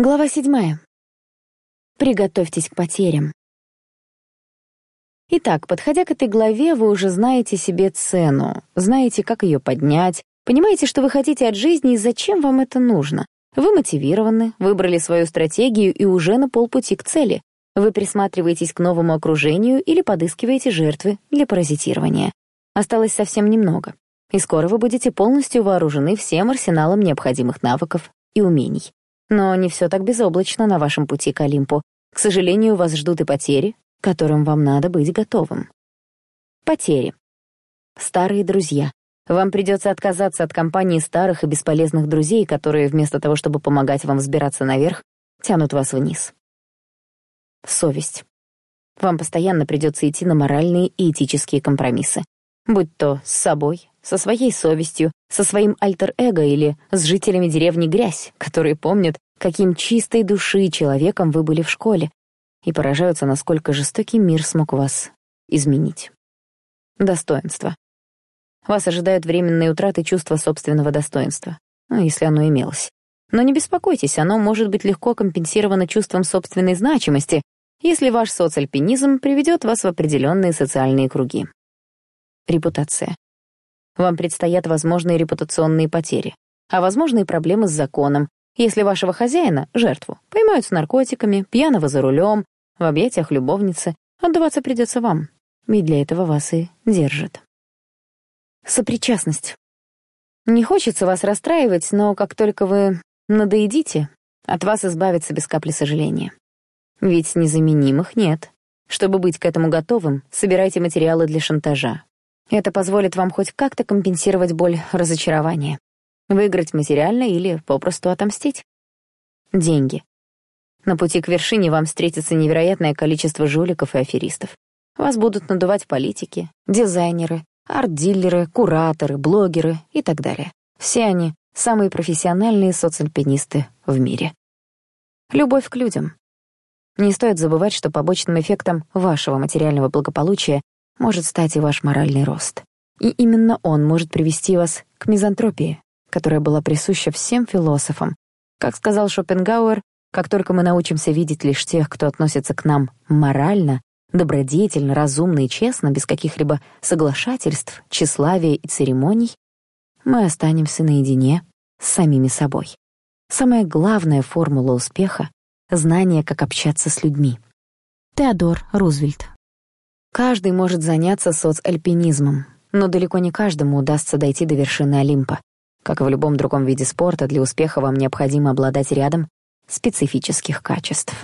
Глава седьмая. Приготовьтесь к потерям. Итак, подходя к этой главе, вы уже знаете себе цену, знаете, как ее поднять, понимаете, что вы хотите от жизни и зачем вам это нужно. Вы мотивированы, выбрали свою стратегию и уже на полпути к цели. Вы присматриваетесь к новому окружению или подыскиваете жертвы для паразитирования. Осталось совсем немного. И скоро вы будете полностью вооружены всем арсеналом необходимых навыков и умений. Но не все так безоблачно на вашем пути к Олимпу. К сожалению, вас ждут и потери, которым вам надо быть готовым. Потери. Старые друзья. Вам придется отказаться от компании старых и бесполезных друзей, которые вместо того, чтобы помогать вам взбираться наверх, тянут вас вниз. Совесть. Вам постоянно придется идти на моральные и этические компромиссы. Будь то с собой, со своей совестью, со своим альтер-эго или с жителями деревни Грязь, которые помнят, каким чистой души человеком вы были в школе, и поражаются, насколько жестокий мир смог вас изменить. Достоинство. Вас ожидают временные утраты чувства собственного достоинства, ну, если оно имелось. Но не беспокойтесь, оно может быть легко компенсировано чувством собственной значимости, если ваш соцальпинизм приведет вас в определенные социальные круги. Репутация. Вам предстоят возможные репутационные потери, а возможные проблемы с законом, если вашего хозяина, жертву, поймают с наркотиками, пьяного за рулем, в объятиях любовницы, отдаваться придется вам, ведь для этого вас и держат. Сопричастность. Не хочется вас расстраивать, но как только вы надоедите, от вас избавиться без капли сожаления. Ведь незаменимых нет. Чтобы быть к этому готовым, собирайте материалы для шантажа, это позволит вам хоть как-то компенсировать боль разочарования. Выиграть материально или попросту отомстить. Деньги. На пути к вершине вам встретится невероятное количество жуликов и аферистов. Вас будут надувать политики, дизайнеры, арт-дилеры, кураторы, блогеры и так далее. Все они — самые профессиональные соцальпинисты в мире. Любовь к людям. Не стоит забывать, что побочным эффектом вашего материального благополучия может стать и ваш моральный рост. И именно он может привести вас к мизантропии, которая была присуща всем философам. Как сказал Шопенгауэр, как только мы научимся видеть лишь тех, кто относится к нам морально, добродетельно, разумно и честно, без каких-либо соглашательств, тщеславия и церемоний, мы останемся наедине с самими собой. Самая главная формула успеха — знание, как общаться с людьми. Теодор Рузвельт Каждый может заняться соцальпинизмом, но далеко не каждому удастся дойти до вершины Олимпа. Как и в любом другом виде спорта, для успеха вам необходимо обладать рядом специфических качеств.